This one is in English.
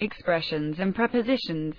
expressions and prepositions.